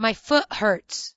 My foot hurts.